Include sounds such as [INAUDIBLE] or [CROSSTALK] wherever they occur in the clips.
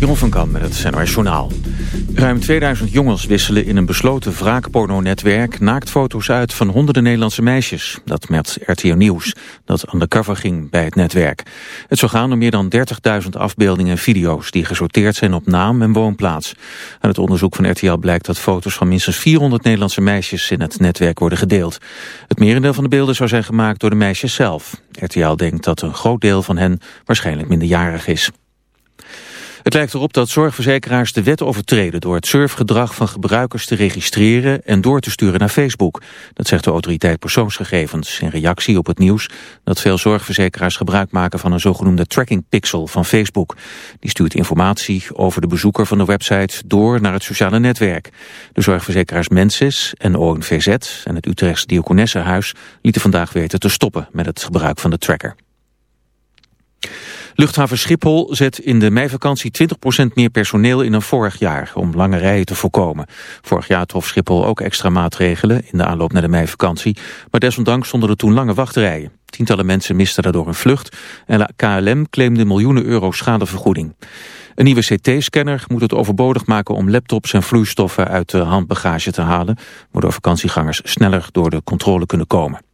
Jon van Kam met het Journaal. Ruim 2000 jongens wisselen in een besloten wraakporno-netwerk... naaktfoto's uit van honderden Nederlandse meisjes. Dat met RTO Nieuws, dat undercover ging bij het netwerk. Het zou gaan om meer dan 30.000 afbeeldingen en video's... die gesorteerd zijn op naam en woonplaats. Uit het onderzoek van RTL blijkt dat foto's van minstens 400 Nederlandse meisjes... in het netwerk worden gedeeld. Het merendeel van de beelden zou zijn gemaakt door de meisjes zelf. RTL denkt dat een groot deel van hen waarschijnlijk minderjarig is. Het lijkt erop dat zorgverzekeraars de wet overtreden door het surfgedrag van gebruikers te registreren en door te sturen naar Facebook. Dat zegt de autoriteit persoonsgegevens in reactie op het nieuws dat veel zorgverzekeraars gebruik maken van een zogenoemde tracking pixel van Facebook. Die stuurt informatie over de bezoeker van de website door naar het sociale netwerk. De zorgverzekeraars Mensis en ONVZ en het Utrechtse Diakonessenhuis lieten vandaag weten te stoppen met het gebruik van de tracker. Luchthaven Schiphol zet in de meivakantie 20% meer personeel in dan vorig jaar om lange rijen te voorkomen. Vorig jaar trof Schiphol ook extra maatregelen in de aanloop naar de meivakantie, maar desondanks stonden er toen lange wachtrijen. Tientallen mensen misten daardoor een vlucht en KLM claimde miljoenen euro schadevergoeding. Een nieuwe CT-scanner moet het overbodig maken om laptops en vloeistoffen uit de handbagage te halen, waardoor vakantiegangers sneller door de controle kunnen komen.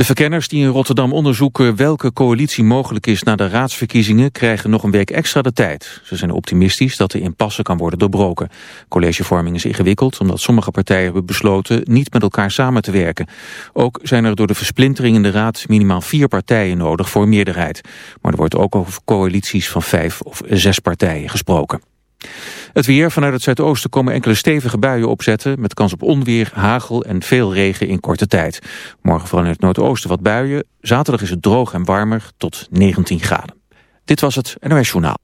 De verkenners die in Rotterdam onderzoeken welke coalitie mogelijk is na de raadsverkiezingen krijgen nog een week extra de tijd. Ze zijn optimistisch dat de impasse kan worden doorbroken. Collegevorming is ingewikkeld omdat sommige partijen hebben besloten niet met elkaar samen te werken. Ook zijn er door de versplintering in de raad minimaal vier partijen nodig voor meerderheid. Maar er wordt ook over coalities van vijf of zes partijen gesproken. Het weer vanuit het zuidoosten komen enkele stevige buien opzetten... met kans op onweer, hagel en veel regen in korte tijd. Morgen vooral in het noordoosten wat buien. Zaterdag is het droog en warmer tot 19 graden. Dit was het NOS Journaal.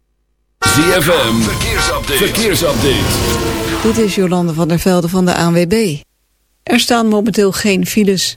ZFM, verkeersupdate. verkeersupdate. Dit is Jolande van der Velde van de ANWB. Er staan momenteel geen files.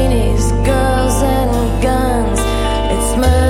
bikinis, girls and guns. It's murder.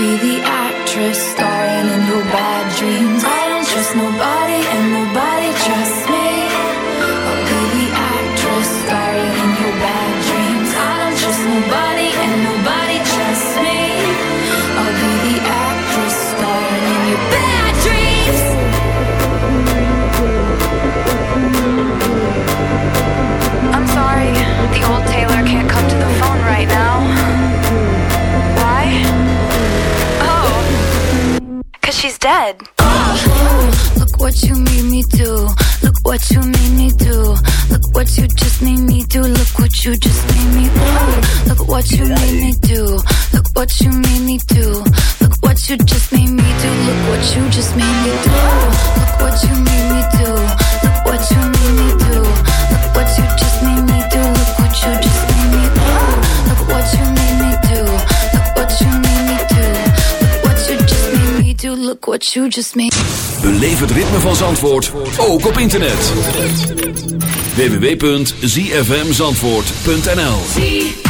Be the actress you het ritme van Zandvoort ook op internet. www.zfmzandvoort.nl.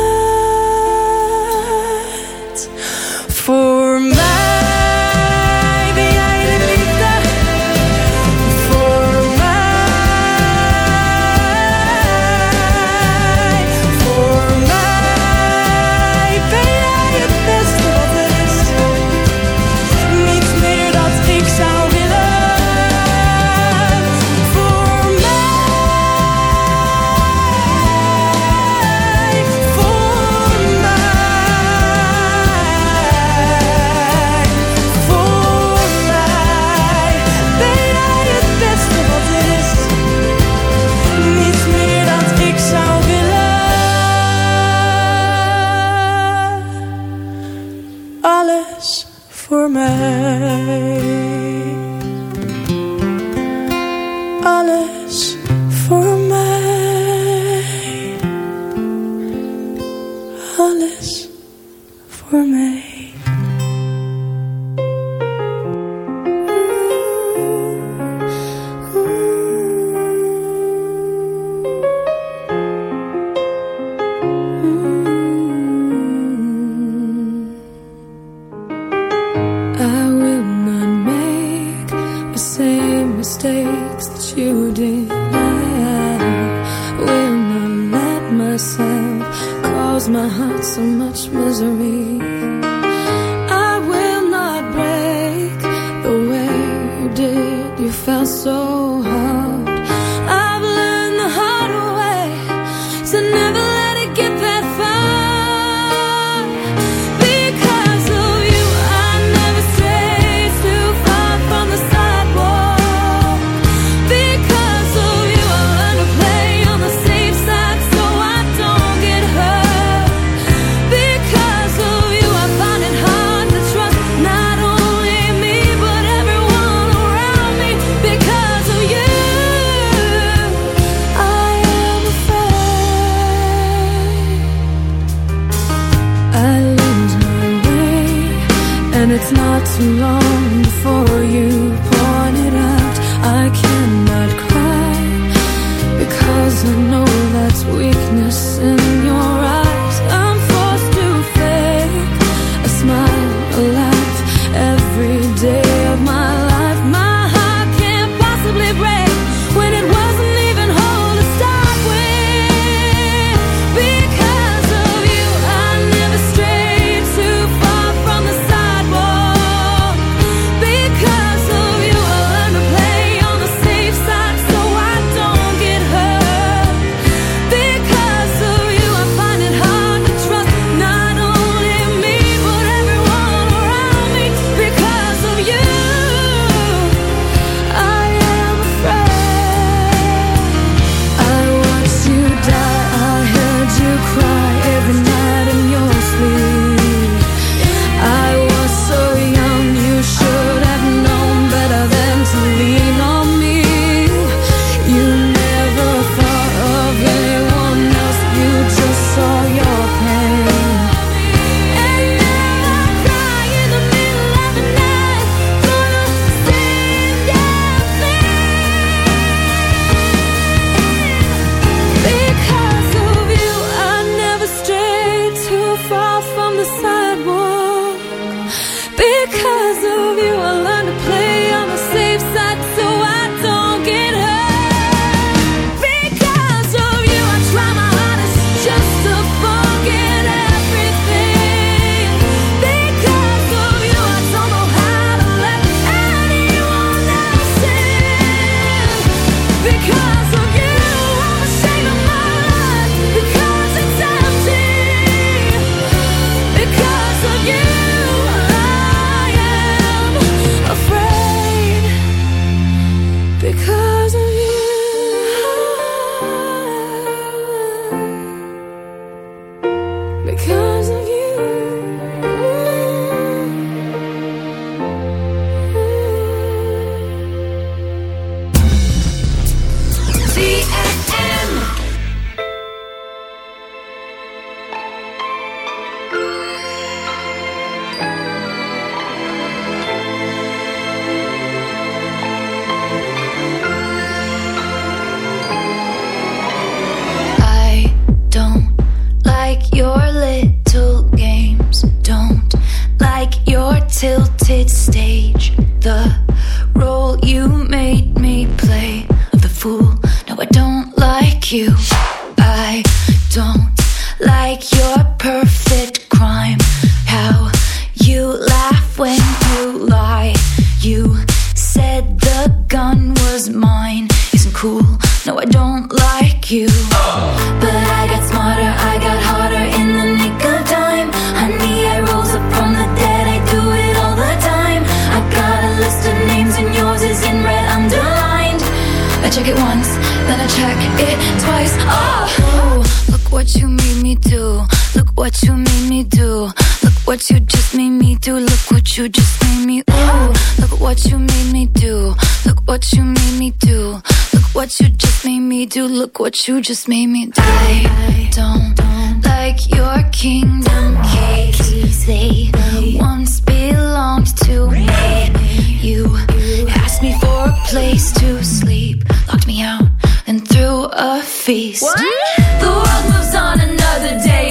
too long before you pointed out I cannot cry because I know that's weakness in you. You just made me die. I don't like your kingdom keys. They once belonged to me. You asked me for a place to sleep, locked me out, and threw a feast. What? The world moves on another day,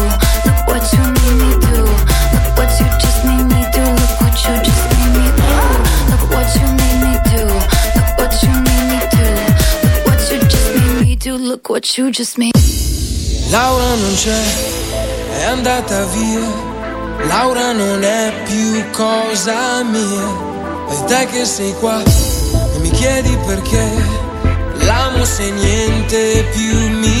What you just made. Laura non c'è, è andata via. Laura non è più cosa mia. E te che sei qua e mi chiedi perché. L'amo se niente più mi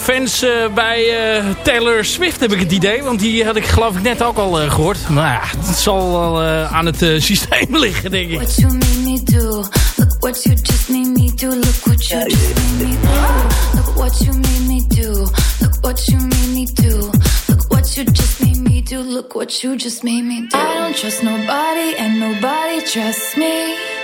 fans eh, bij eh, Taylor Swift, heb ik het idee. Want die had ik geloof ik net ook al eh, gehoord. Maar ja, het zal wel aan het systeem [LAUGHS] liggen, denk ik. What you made me do, look what you just made me do, look what you just made me do. Look what you made me do, look what you made me do. Look what you just made me do, look what you just made me do. I don't trust nobody and nobody trusts me.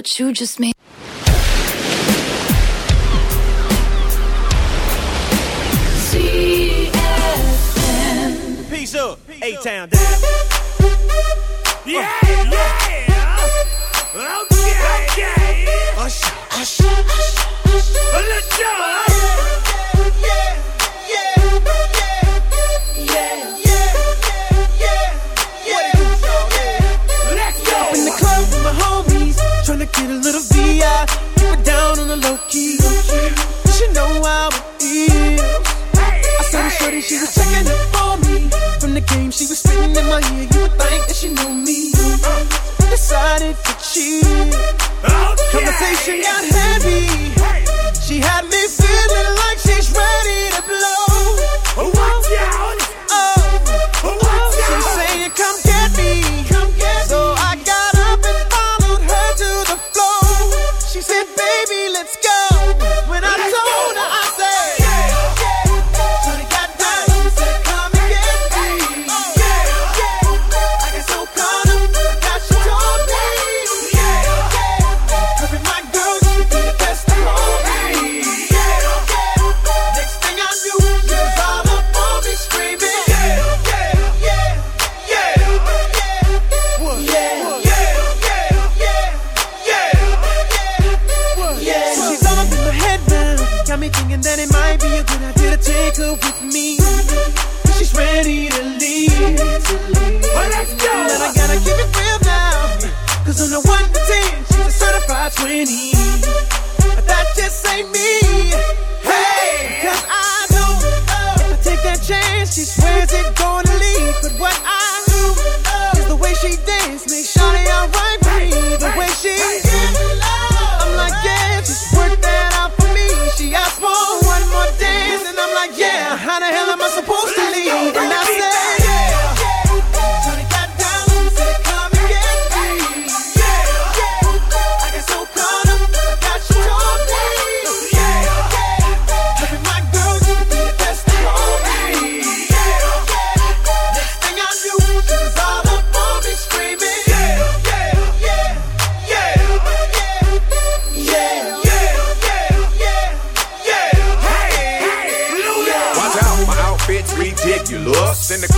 What you just made. Peace up, A-Town down. Uh, yeah, yeah. Okay, okay. Hush, hush, hush. Let's go. Up get a little VI. Keep it down on the low key. You should know how it is. I saw the shorty, she was checking up on me. From the game, she was spitting in my ear. You would think that she knew me. I Decided to cheat. Oh, Conversation got heavy. She had me feeling Cause on the 1 to 10, she's a certified 20. But that just ain't me. Hey! Cause I know if I take that chance. She swears it gonna lead, but what I do is the way she dance makes Shawty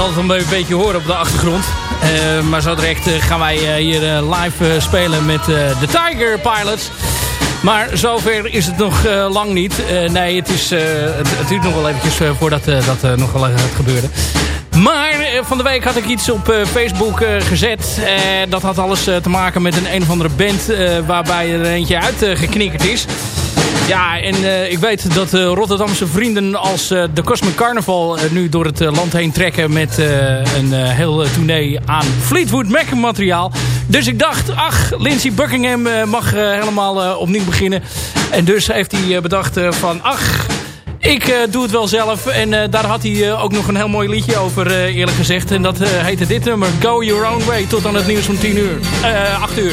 Zal het een beetje horen op de achtergrond. Eh, maar zo direct eh, gaan wij eh, hier live spelen met de Tiger Pilots. Maar zover is het nog lang niet. Nee, het, is, het, het duurt nog wel eventjes voordat dat nog wel gaat gebeuren. Maar van de week had ik iets op Facebook gezet. Dat had alles te maken met een een of andere band waarbij er eentje uitgeknikkerd is. Ja, en eh, ik weet dat eh, Rotterdamse vrienden als eh, de Cosmic Carnival nu door het land heen trekken met een heel tournee aan Fleetwood Mac materiaal. Dus ik dacht, ach, Lindsey Buckingham mag helemaal opnieuw beginnen. En dus heeft hij bedacht van, ach, ik doe het wel zelf. En daar had hij ook nog een heel mooi liedje over, eerlijk gezegd. En dat heette dit nummer, Go Your Own Way. Tot aan het nieuws van 10 uur. Eh 8 uur.